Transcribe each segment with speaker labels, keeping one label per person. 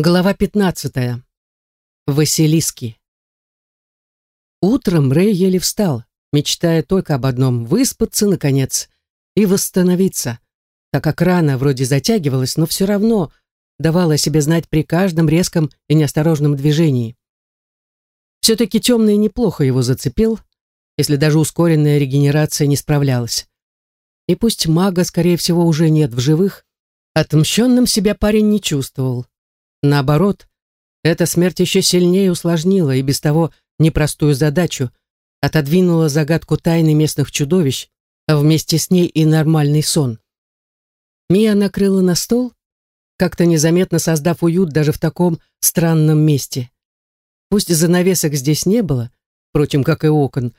Speaker 1: Глава 15. Василиски. Утром Рэй еле встал, мечтая только об одном — выспаться, наконец, и восстановиться, так как рана вроде затягивалась, но все равно давала о себе знать при каждом резком и неосторожном движении. Все-таки темный неплохо его зацепил, если даже ускоренная регенерация не справлялась. И пусть мага, скорее всего, уже нет в живых, отмщенным себя парень не чувствовал. Наоборот, эта смерть еще сильнее усложнила и без того непростую задачу, отодвинула загадку тайны местных чудовищ, а вместе с ней и нормальный сон. Мия накрыла на стол, как-то незаметно создав уют даже в таком странном месте. Пусть занавесок здесь не было, впрочем, как и окон,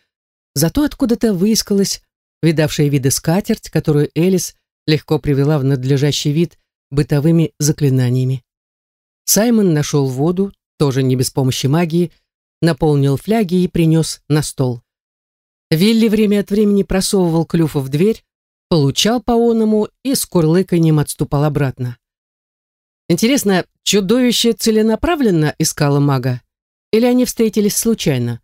Speaker 1: зато откуда-то выискалась видавшая виды скатерть, которую Элис легко привела в надлежащий вид бытовыми заклинаниями. Саймон нашел воду, тоже не без помощи магии, наполнил фляги и принес на стол. Вилли время от времени просовывал клюфа в дверь, получал по оному и с курлыканьем отступал обратно. Интересно, чудовище целенаправленно искало мага? Или они встретились случайно?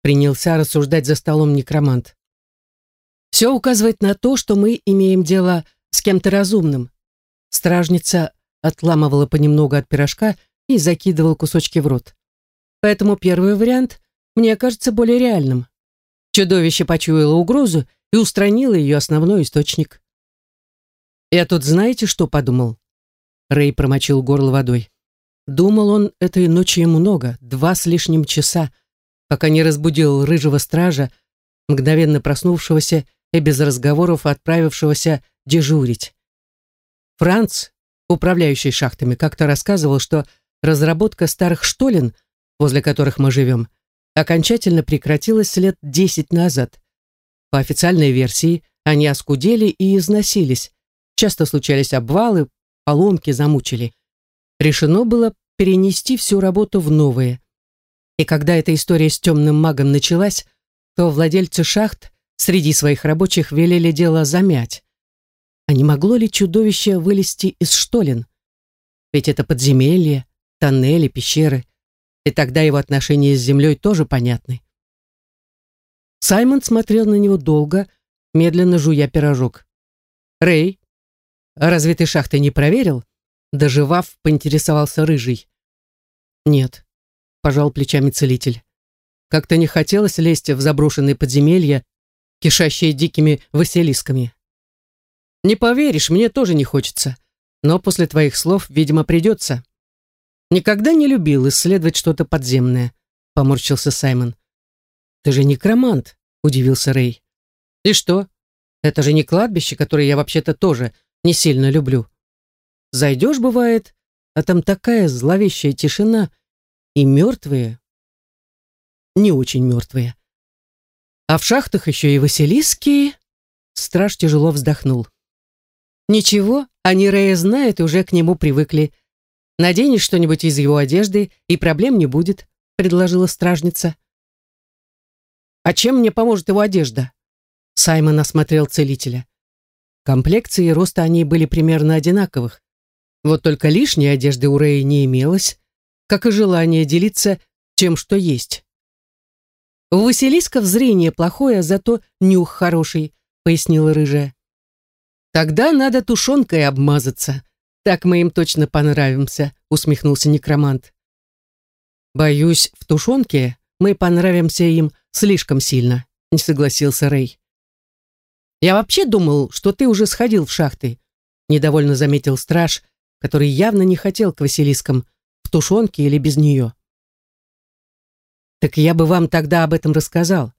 Speaker 1: Принялся рассуждать за столом некромант. Все указывает на то, что мы имеем дело с кем-то разумным. Стражница отламывала понемногу от пирожка и закидывал кусочки в рот. Поэтому первый вариант мне кажется более реальным. Чудовище почуяло угрозу и устранило ее основной источник. «Я тут знаете, что подумал?» Рэй промочил горло водой. Думал он этой ночью много, два с лишним часа, пока не разбудил рыжего стража, мгновенно проснувшегося и без разговоров отправившегося дежурить. Франц, управляющий шахтами, как-то рассказывал, что разработка старых штолен, возле которых мы живем, окончательно прекратилась лет десять назад. По официальной версии, они оскудели и износились. Часто случались обвалы, поломки замучили. Решено было перенести всю работу в новые. И когда эта история с темным магом началась, то владельцы шахт среди своих рабочих велели дело замять. А не могло ли чудовище вылезти из штолен? Ведь это подземелье, тоннели, пещеры. И тогда его отношения с землей тоже понятны. Саймон смотрел на него долго, медленно жуя пирожок. «Рэй, разве ты шахты не проверил?» Доживав, поинтересовался Рыжий. «Нет», — пожал плечами целитель. «Как-то не хотелось лезть в заброшенные подземелья, кишащие дикими василисками. Не поверишь, мне тоже не хочется. Но после твоих слов, видимо, придется. Никогда не любил исследовать что-то подземное, поморщился Саймон. Ты же некромант, удивился Рэй. И что? Это же не кладбище, которое я вообще-то тоже не сильно люблю. Зайдешь, бывает, а там такая зловещая тишина и мертвые. Не очень мертвые. А в шахтах еще и Василиски. Страж тяжело вздохнул. Ничего, они Рея знают и уже к нему привыкли. Наденешь что-нибудь из его одежды, и проблем не будет, предложила стражница. А чем мне поможет его одежда? Саймон осмотрел целителя. Комплекции и роста они были примерно одинаковых. Вот только лишней одежды у Рэя не имелось, как и желание делиться тем, что есть. «У Василисков зрение плохое, зато нюх хороший», — пояснила рыжая. «Тогда надо тушенкой обмазаться. Так мы им точно понравимся», — усмехнулся некромант. «Боюсь, в тушенке мы понравимся им слишком сильно», — не согласился Рэй. «Я вообще думал, что ты уже сходил в шахты», — недовольно заметил страж, который явно не хотел к Василискам, в тушенке или без нее. «Так я бы вам тогда об этом рассказал».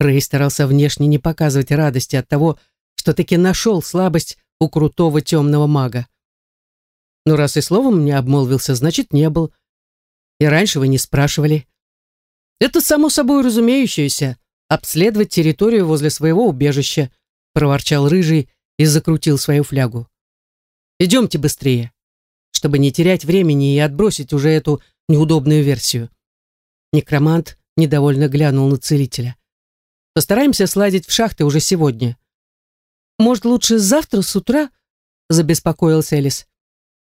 Speaker 1: Рэй старался внешне не показывать радости от того, что таки нашел слабость у крутого темного мага. Но раз и словом не обмолвился, значит, не был. И раньше вы не спрашивали. Это само собой разумеющееся, обследовать территорию возле своего убежища, проворчал Рыжий и закрутил свою флягу. Идемте быстрее, чтобы не терять времени и отбросить уже эту неудобную версию. Некромант недовольно глянул на целителя. Постараемся сладить в шахты уже сегодня. Может, лучше завтра с утра?» — забеспокоился Элис.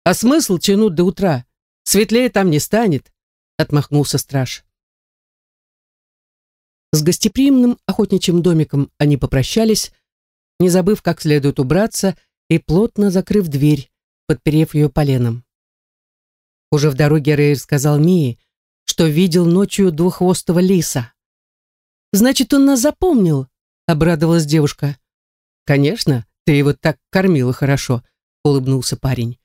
Speaker 1: «А смысл тянуть до утра? Светлее там не станет, отмахнулся страж. С гостеприимным охотничьим домиком они попрощались, не забыв как следует убраться и плотно закрыв дверь, подперев ее поленом. Уже в дороге Рейр сказал Мии, что видел ночью двуххвостого лиса. «Значит, он нас запомнил», — обрадовалась девушка. «Конечно, ты его так кормила хорошо», — улыбнулся парень.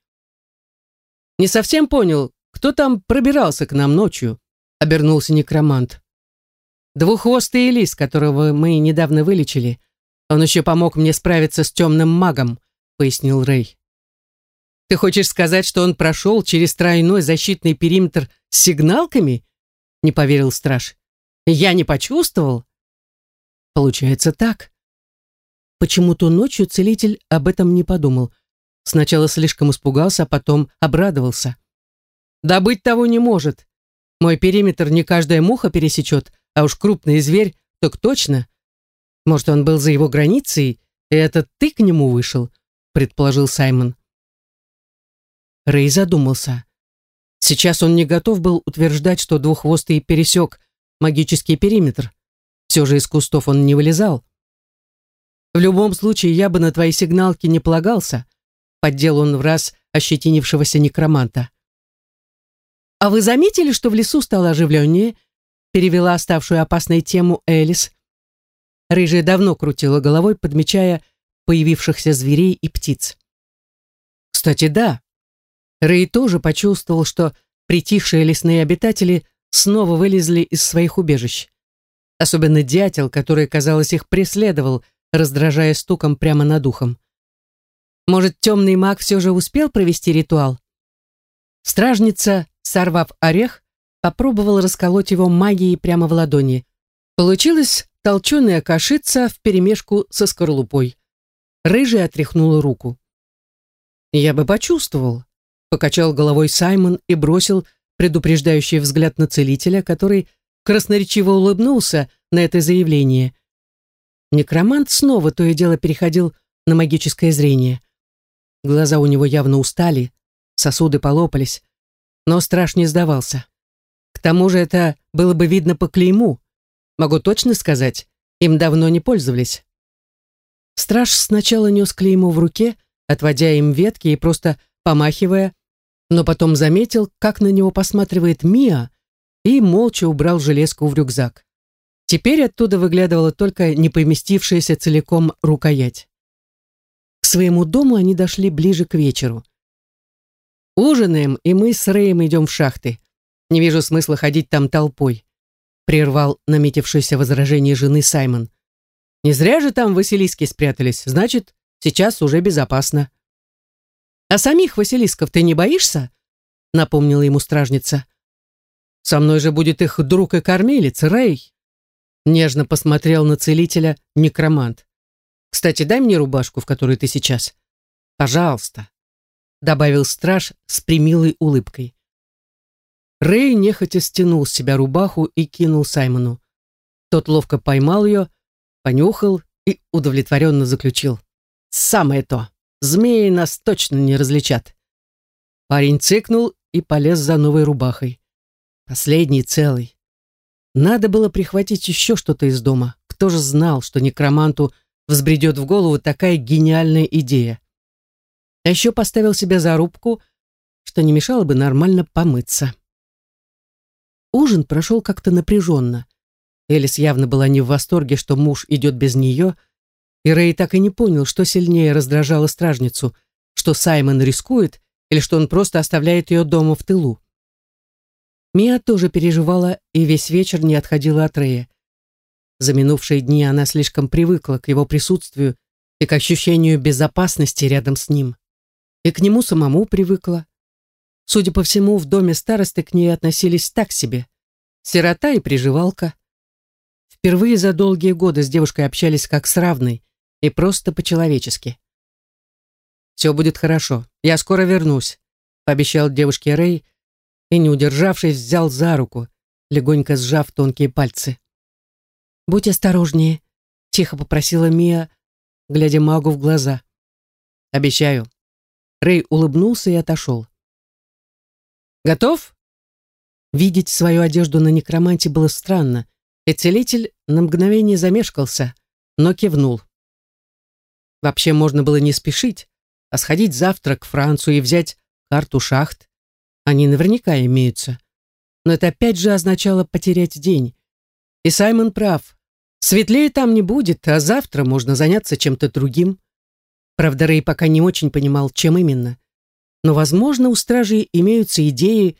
Speaker 1: «Не совсем понял, кто там пробирался к нам ночью?» — обернулся некромант. «Двуххвостый лис, которого мы недавно вылечили. Он еще помог мне справиться с темным магом», — пояснил Рэй. «Ты хочешь сказать, что он прошел через тройной защитный периметр с сигналками?» — не поверил страж. «Я не почувствовал?» «Получается так». Почему-то ночью целитель об этом не подумал. Сначала слишком испугался, а потом обрадовался. «Да быть того не может. Мой периметр не каждая муха пересечет, а уж крупный зверь, так точно. Может, он был за его границей, и это ты к нему вышел?» предположил Саймон. Рэй задумался. Сейчас он не готов был утверждать, что двуххвостый пересек магический периметр. Все же из кустов он не вылезал. В любом случае, я бы на твои сигналки не полагался, поддел он в раз ощетинившегося некроманта. «А вы заметили, что в лесу стало оживленнее?» перевела оставшую опасной тему Элис. Рыжая давно крутила головой, подмечая появившихся зверей и птиц. Кстати, да. Рэй тоже почувствовал, что притихшие лесные обитатели снова вылезли из своих убежищ. Особенно дятел, который, казалось, их преследовал, раздражая стуком прямо над ухом. Может, темный маг все же успел провести ритуал? Стражница, сорвав орех, попробовала расколоть его магией прямо в ладони. Получилась толченая кашица вперемешку со скорлупой. Рыжий отряхнула руку. «Я бы почувствовал», — покачал головой Саймон и бросил предупреждающий взгляд на целителя, который красноречиво улыбнулся на это заявление. Некромант снова то и дело переходил на магическое зрение. Глаза у него явно устали, сосуды полопались, но страш не сдавался. К тому же это было бы видно по клейму. Могу точно сказать, им давно не пользовались. Страж сначала нес клеймо в руке, отводя им ветки и просто помахивая, но потом заметил, как на него посматривает Мия, и молча убрал железку в рюкзак. Теперь оттуда выглядывала только не поместившаяся целиком рукоять. К своему дому они дошли ближе к вечеру. «Ужинаем, и мы с Рэем идем в шахты. Не вижу смысла ходить там толпой», прервал наметившееся возражение жены Саймон. Не зря же там Василиски спрятались, значит, сейчас уже безопасно. А самих Василисков ты не боишься? Напомнила ему стражница. Со мной же будет их друг и кормилец, Рэй. Нежно посмотрел на целителя некромант. Кстати, дай мне рубашку, в которой ты сейчас. Пожалуйста. Добавил страж с примилой улыбкой. Рэй нехотя стянул с себя рубаху и кинул Саймону. Тот ловко поймал ее, понюхал и удовлетворенно заключил. «Самое то! Змеи нас точно не различат!» Парень цыкнул и полез за новой рубахой. Последний целый. Надо было прихватить еще что-то из дома. Кто же знал, что некроманту взбредет в голову такая гениальная идея? А еще поставил себе зарубку, что не мешало бы нормально помыться. Ужин прошел как-то напряженно. Элис явно была не в восторге, что муж идет без нее, и Рэй так и не понял, что сильнее раздражало стражницу, что Саймон рискует или что он просто оставляет ее дома в тылу. Мия тоже переживала и весь вечер не отходила от Рэя. За минувшие дни она слишком привыкла к его присутствию и к ощущению безопасности рядом с ним. И к нему самому привыкла. Судя по всему, в доме старосты к ней относились так себе. Сирота и приживалка. Впервые за долгие годы с девушкой общались как с равной и просто по-человечески. «Все будет хорошо, я скоро вернусь», — пообещал девушке Рэй и, не удержавшись, взял за руку, легонько сжав тонкие пальцы. «Будь осторожнее», — тихо попросила Мия, глядя магу в глаза. «Обещаю». Рэй улыбнулся и отошел. Готов?» Видеть свою одежду на некроманте было странно, и целитель на мгновение замешкался, но кивнул. Вообще можно было не спешить, а сходить завтра к Францу и взять карту шахт. Они наверняка имеются. Но это опять же означало потерять день. И Саймон прав. Светлее там не будет, а завтра можно заняться чем-то другим. Правда, Рэй пока не очень понимал, чем именно. Но, возможно, у стражей имеются идеи,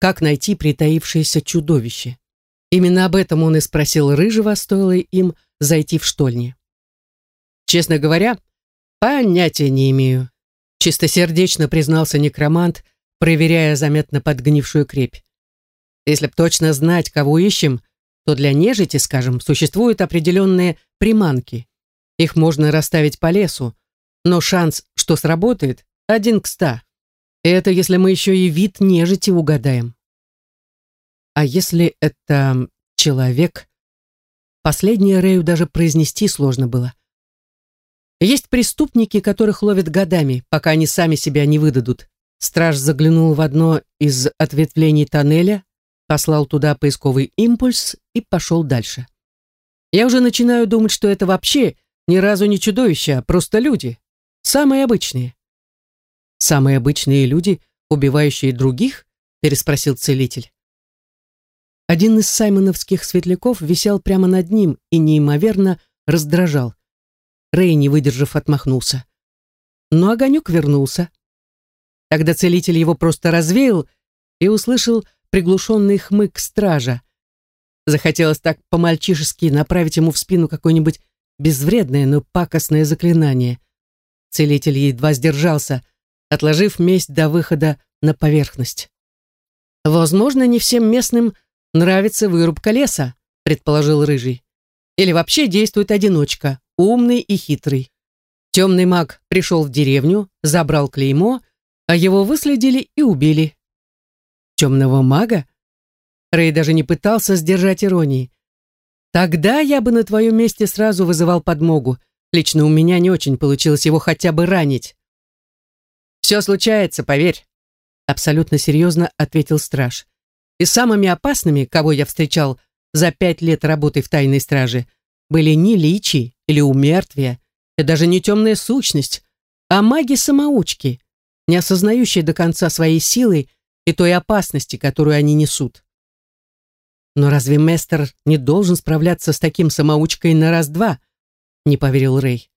Speaker 1: как найти притаившееся чудовище. Именно об этом он и спросил Рыжего, стоило им зайти в штольни. Честно говоря, понятия не имею. Чистосердечно признался некромант, проверяя заметно подгнившую крепь. Если б точно знать, кого ищем, то для нежити, скажем, существуют определенные приманки. Их можно расставить по лесу, но шанс, что сработает, один к ста. И это если мы еще и вид нежити угадаем. А если это человек? Последнее Рэю даже произнести сложно было. Есть преступники, которых ловят годами, пока они сами себя не выдадут. Страж заглянул в одно из ответвлений тоннеля, послал туда поисковый импульс и пошел дальше. Я уже начинаю думать, что это вообще ни разу не чудовище, а просто люди. Самые обычные. Самые обычные люди, убивающие других? Переспросил целитель. Один из саймоновских светляков висел прямо над ним и неимоверно раздражал. Рэй, не выдержав, отмахнулся. Но огонек вернулся. Тогда целитель его просто развеял и услышал приглушенный хмык стража. Захотелось так по-мальчишески направить ему в спину какое-нибудь безвредное, но пакостное заклинание. Целитель едва сдержался, отложив месть до выхода на поверхность. «Возможно, не всем местным нравится вырубка леса», предположил Рыжий. «Или вообще действует одиночка, умный и хитрый. Темный маг пришел в деревню, забрал клеймо, а его выследили и убили. Темного мага? Рэй даже не пытался сдержать иронии. Тогда я бы на твоем месте сразу вызывал подмогу. Лично у меня не очень получилось его хотя бы ранить. Все случается, поверь. Абсолютно серьезно ответил страж. И самыми опасными, кого я встречал за пять лет работы в тайной страже, были не личи или умертвия, и даже не темная сущность, а маги-самоучки, не осознающие до конца своей силы и той опасности, которую они несут. Но разве Местер не должен справляться с таким самоучкой на раз-два? Не поверил Рэй.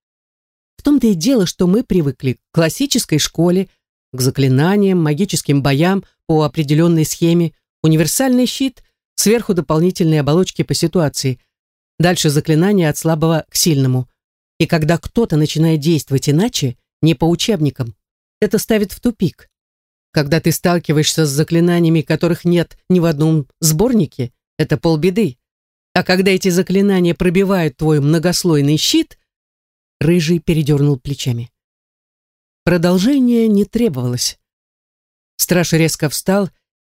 Speaker 1: В том-то и дело, что мы привыкли к классической школе, к заклинаниям, магическим боям по определенной схеме, универсальный щит, сверху дополнительные оболочки по ситуации, дальше заклинания от слабого к сильному. И когда кто-то начинает действовать иначе, не по учебникам, это ставит в тупик. Когда ты сталкиваешься с заклинаниями, которых нет ни в одном сборнике, это полбеды. А когда эти заклинания пробивают твой многослойный щит, Рыжий передернул плечами. Продолжение не требовалось. Страж резко встал,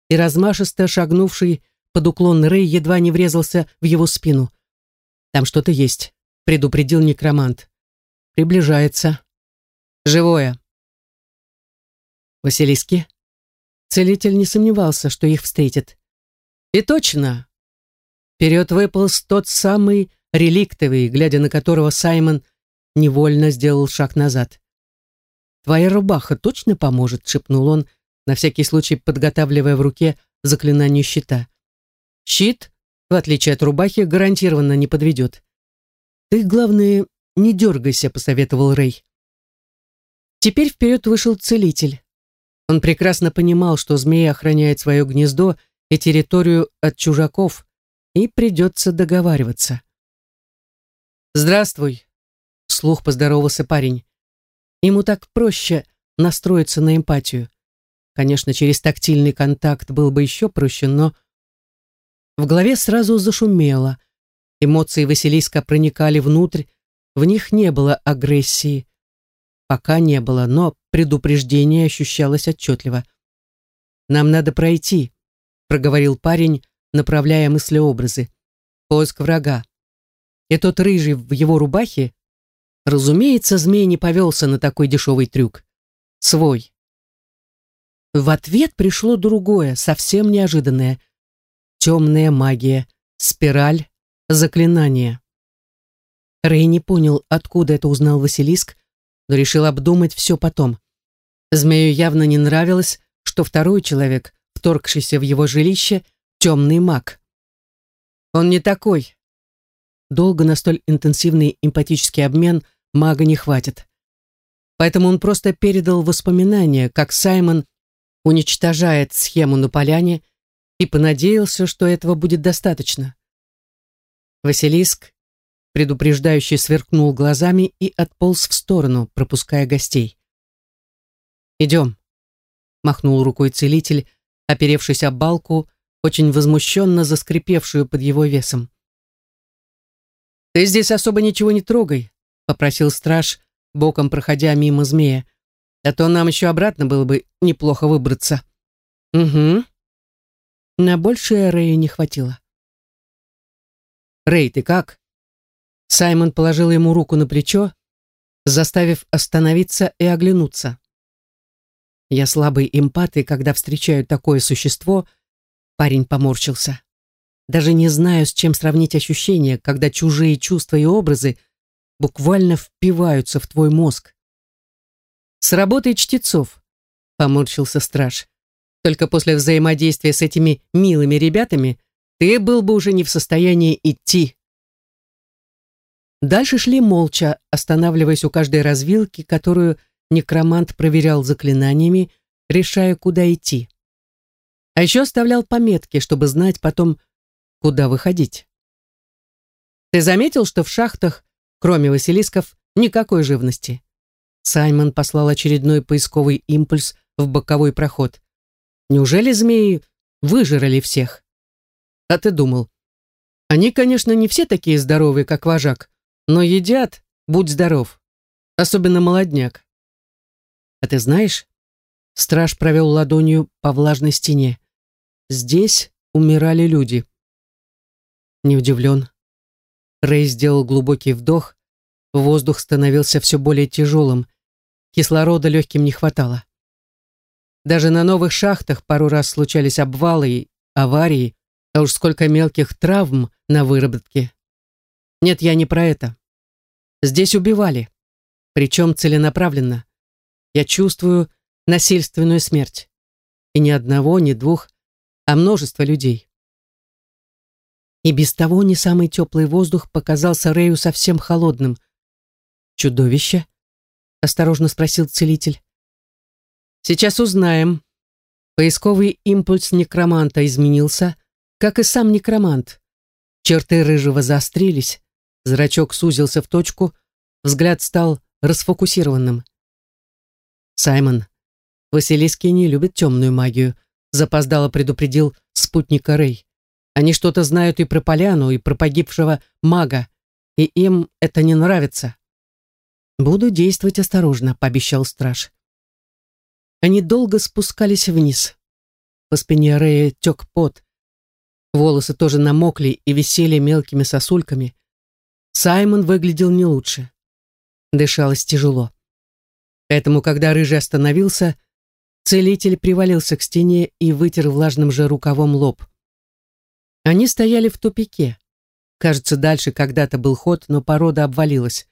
Speaker 1: и размашисто шагнувший под уклон Рэй едва не врезался в его спину. «Там что-то есть», — предупредил некромант. «Приближается. Живое». «Василиски?» Целитель не сомневался, что их встретит. И точно. Вперед выполз тот самый реликтовый, глядя на которого Саймон невольно сделал шаг назад. «Твоя рубаха точно поможет?» — шепнул он, на всякий случай подготавливая в руке заклинание щита. «Щит, в отличие от рубахи, гарантированно не подведет. Ты, главное, не дергайся», — посоветовал Рэй. Теперь вперед вышел целитель. Он прекрасно понимал, что змея охраняет свое гнездо и территорию от чужаков, и придется договариваться. «Здравствуй», — слух поздоровался парень. Ему так проще настроиться на эмпатию. Конечно, через тактильный контакт был бы еще проще, но... В голове сразу зашумело. Эмоции Василиска проникали внутрь, в них не было агрессии. Пока не было, но предупреждение ощущалось отчетливо. «Нам надо пройти», — проговорил парень, направляя мыслеобразы. «Поиск врага. И тот рыжий в его рубахе...» Разумеется, змей не повелся на такой дешевый трюк. Свой. В ответ пришло другое, совсем неожиданное. Темная магия, спираль, заклинание. Рэй не понял, откуда это узнал Василиск, но решил обдумать все потом. Змею явно не нравилось, что второй человек, вторгшийся в его жилище, темный маг. Он не такой. Долго на столь интенсивный эмпатический обмен мага не хватит. Поэтому он просто передал воспоминания, как Саймон уничтожает схему на поляне и понадеялся, что этого будет достаточно. Василиск, предупреждающе сверкнул глазами и отполз в сторону, пропуская гостей. «Идем», — махнул рукой целитель, оперевшись об балку, очень возмущенно заскрипевшую под его весом. «Ты здесь особо ничего не трогай», — попросил страж, боком проходя мимо змея. «А то нам еще обратно было бы неплохо выбраться». «Угу». На большее Рэя не хватило. «Рэй, ты как?» Саймон положил ему руку на плечо, заставив остановиться и оглянуться. Я слабый эмпат, и когда встречаю такое существо, парень поморщился. Даже не знаю, с чем сравнить ощущения, когда чужие чувства и образы буквально впиваются в твой мозг. «С работой чтецов», — поморщился страж. «Только после взаимодействия с этими милыми ребятами ты был бы уже не в состоянии идти». Дальше шли молча, останавливаясь у каждой развилки, которую некромант проверял заклинаниями, решая, куда идти. А еще оставлял пометки, чтобы знать потом, куда выходить. Ты заметил, что в шахтах, кроме Василисков, никакой живности? Саймон послал очередной поисковый импульс в боковой проход. Неужели змеи выжрали всех? А ты думал, они, конечно, не все такие здоровые, как вожак, но едят, будь здоров, особенно молодняк. А ты знаешь, страж провел ладонью по влажной стене. Здесь умирали люди. Не удивлен. Рэй сделал глубокий вдох, воздух становился все более тяжелым, кислорода легким не хватало. Даже на новых шахтах пару раз случались обвалы и аварии, а уж сколько мелких травм на выработке. Нет, я не про это. Здесь убивали, причем целенаправленно. Я чувствую насильственную смерть. И ни одного, ни двух, а множество людей. И без того не самый теплый воздух показался Рэю совсем холодным. «Чудовище?» — осторожно спросил целитель. «Сейчас узнаем». Поисковый импульс некроманта изменился, как и сам некромант. Черты рыжего заострились, зрачок сузился в точку, взгляд стал расфокусированным. «Саймон, Василиски не любят темную магию», запоздало предупредил спутника Рэй. «Они что-то знают и про поляну, и про погибшего мага, и им это не нравится». «Буду действовать осторожно», — пообещал страж. Они долго спускались вниз. По спине Рэя тек пот. Волосы тоже намокли и висели мелкими сосульками. Саймон выглядел не лучше. Дышалось тяжело. Поэтому, когда Рыжий остановился, целитель привалился к стене и вытер влажным же рукавом лоб. Они стояли в тупике. Кажется, дальше когда-то был ход, но порода обвалилась.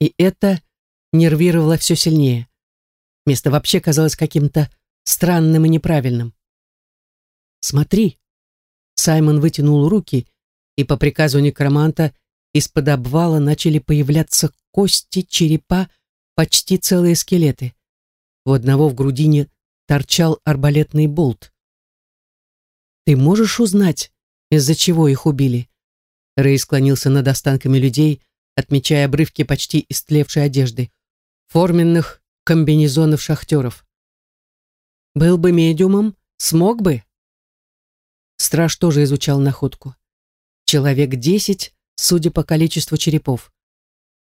Speaker 1: И это нервировало все сильнее. Место вообще казалось каким-то странным и неправильным. «Смотри!» Саймон вытянул руки, и по приказу некроманта из-под обвала начали появляться кости, черепа, почти целые скелеты. У одного в грудине торчал арбалетный болт. «Ты можешь узнать, из-за чего их убили?» Рэй склонился над останками людей, отмечая обрывки почти истлевшей одежды, форменных комбинезонов шахтеров. «Был бы медиумом, смог бы?» Страж тоже изучал находку. Человек десять, судя по количеству черепов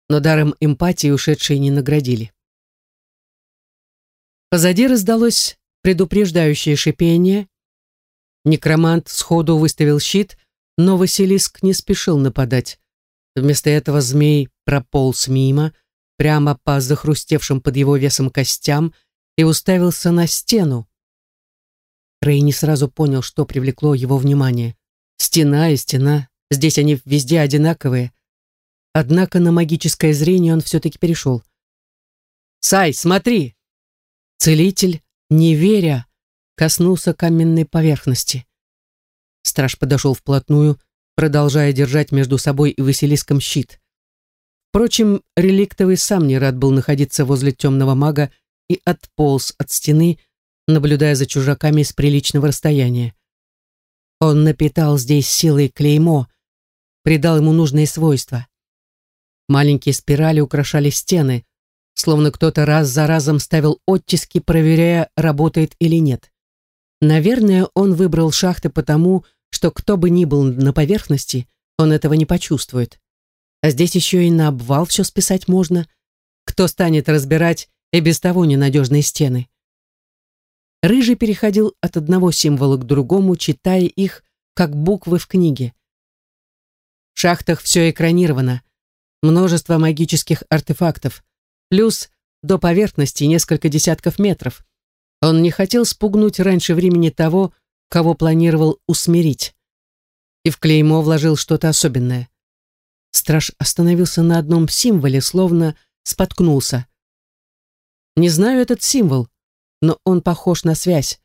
Speaker 1: но даром эмпатии ушедшие не наградили. Позади раздалось предупреждающее шипение. Некромант сходу выставил щит, но Василиск не спешил нападать. Вместо этого змей прополз мимо, прямо по захрустевшим под его весом костям и уставился на стену, Рэй не сразу понял, что привлекло его внимание. Стена и стена, здесь они везде одинаковые. Однако на магическое зрение он все-таки перешел. «Сай, смотри!» Целитель, не веря, коснулся каменной поверхности. Страж подошел вплотную, продолжая держать между собой и Василиском щит. Впрочем, реликтовый сам не рад был находиться возле темного мага и отполз от стены, наблюдая за чужаками с приличного расстояния. Он напитал здесь силой клеймо, придал ему нужные свойства. Маленькие спирали украшали стены, словно кто-то раз за разом ставил оттиски, проверяя, работает или нет. Наверное, он выбрал шахты потому, что кто бы ни был на поверхности, он этого не почувствует. А здесь еще и на обвал все списать можно. Кто станет разбирать и без того ненадежные стены? Рыжий переходил от одного символа к другому, читая их, как буквы в книге. В шахтах все экранировано. Множество магических артефактов. Плюс до поверхности несколько десятков метров. Он не хотел спугнуть раньше времени того, кого планировал усмирить. И в клеймо вложил что-то особенное. Страж остановился на одном символе, словно споткнулся. Не знаю этот символ, но он похож на связь,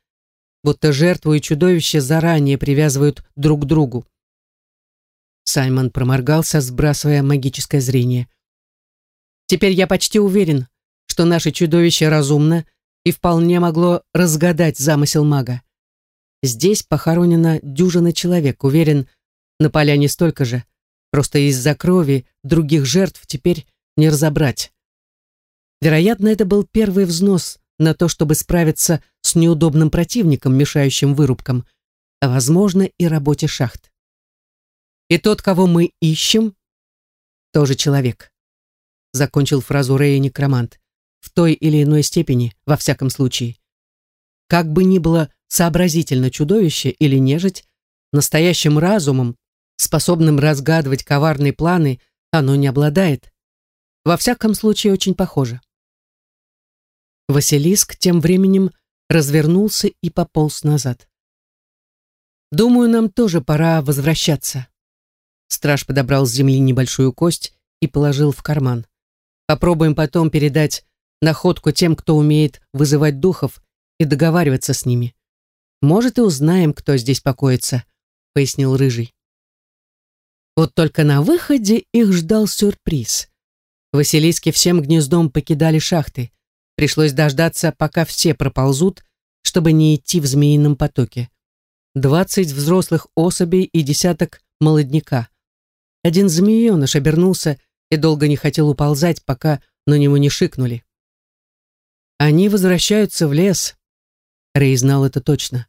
Speaker 1: будто жертву и чудовище заранее привязывают друг к другу. Саймон проморгался, сбрасывая магическое зрение. «Теперь я почти уверен, что наше чудовище разумно и вполне могло разгадать замысел мага. Здесь похоронена дюжина человек, уверен, на поляне столько же. Просто из-за крови других жертв теперь не разобрать. Вероятно, это был первый взнос на то, чтобы справиться с неудобным противником, мешающим вырубкам, а, возможно, и работе шахт. И тот, кого мы ищем, тоже человек. Закончил фразу Рэя некромант. В той или иной степени, во всяком случае. Как бы ни было сообразительно чудовище или нежить, настоящим разумом способным разгадывать коварные планы, оно не обладает. Во всяком случае, очень похоже. Василиск тем временем развернулся и пополз назад. «Думаю, нам тоже пора возвращаться». Страж подобрал с земли небольшую кость и положил в карман. «Попробуем потом передать находку тем, кто умеет вызывать духов и договариваться с ними. Может, и узнаем, кто здесь покоится», — пояснил Рыжий. Вот только на выходе их ждал сюрприз. Василиски всем гнездом покидали шахты. Пришлось дождаться, пока все проползут, чтобы не идти в змеином потоке. Двадцать взрослых особей и десяток молодняка. Один змееныш обернулся и долго не хотел уползать, пока на него не шикнули. Они возвращаются в лес. Рэй знал это точно.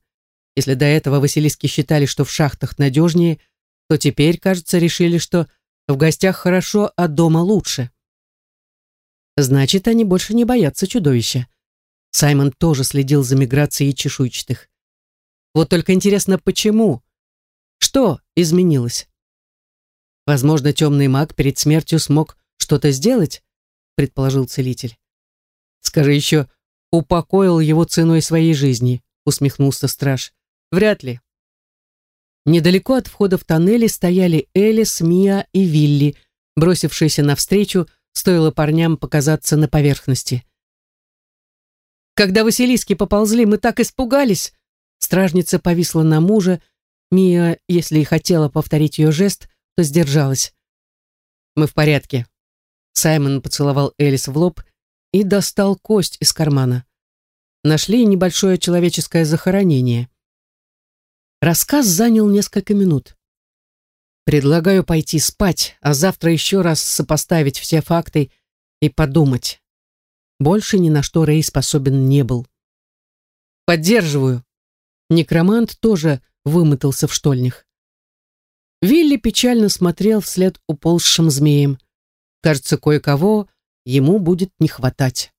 Speaker 1: Если до этого Василиски считали, что в шахтах надежнее – то теперь, кажется, решили, что в гостях хорошо, а дома лучше. Значит, они больше не боятся чудовища. Саймон тоже следил за миграцией чешуйчатых. Вот только интересно, почему? Что изменилось? Возможно, темный маг перед смертью смог что-то сделать, предположил целитель. Скажи еще, упокоил его ценой своей жизни, усмехнулся страж. Вряд ли. Недалеко от входа в тоннели стояли Элис, Мия и Вилли, бросившиеся навстречу, стоило парням показаться на поверхности. Когда Василиски поползли, мы так испугались. Стражница повисла на мужа. Мия, если и хотела повторить ее жест, то сдержалась. «Мы в порядке». Саймон поцеловал Элис в лоб и достал кость из кармана. Нашли небольшое человеческое захоронение. Рассказ занял несколько минут. Предлагаю пойти спать, а завтра еще раз сопоставить все факты и подумать. Больше ни на что Рэй способен не был. Поддерживаю. Некромант тоже вымотался в штольнях. Вилли печально смотрел вслед уползшим змеем. Кажется, кое-кого ему будет не хватать.